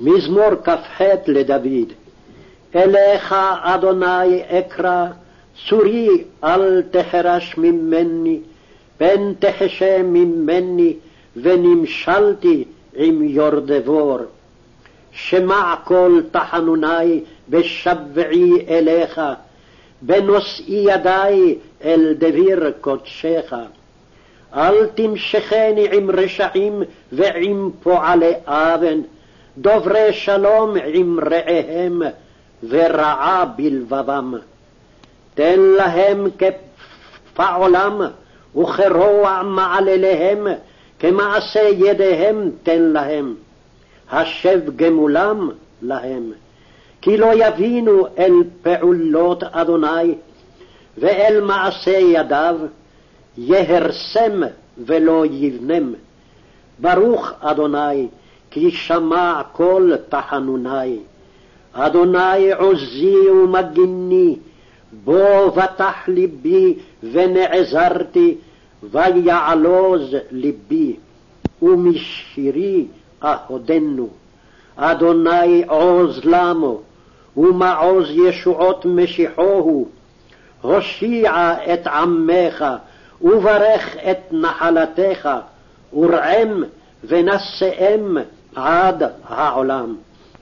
מזמור כ"ח לדוד. אליך, אדוני, אקרא, צורי אל תחרש ממני, פן תחשה ממני, ונמשלתי עם יורדבור. שמע קול תחנוני בשבעי אליך, בנושאי ידי אל דביר קודשך. אל תמשכני עם רשעים ועם פועלי אוון, דוברי שלום עם רעיהם, ורעה בלבבם. תן להם כפעולם, וכרוע מעלליהם, כמעשה ידיהם תן להם. השב גמולם להם. כי לא יבינו אל פעולות אדוני, ואל מעשה ידיו, יהרסם ולא יבנם. ברוך אדוני, כי שמע כל תחנוני. אדוני עוזי ומגיני, בו בטח ליבי ונעזרתי, ויעלוז ליבי, ומשירי אהודנו. אדוני עוז למו, ומעוז ישועות משיחוהו. הושיע את עמך, וברך את נחלתך, ורעם ונשאם عاد ها علام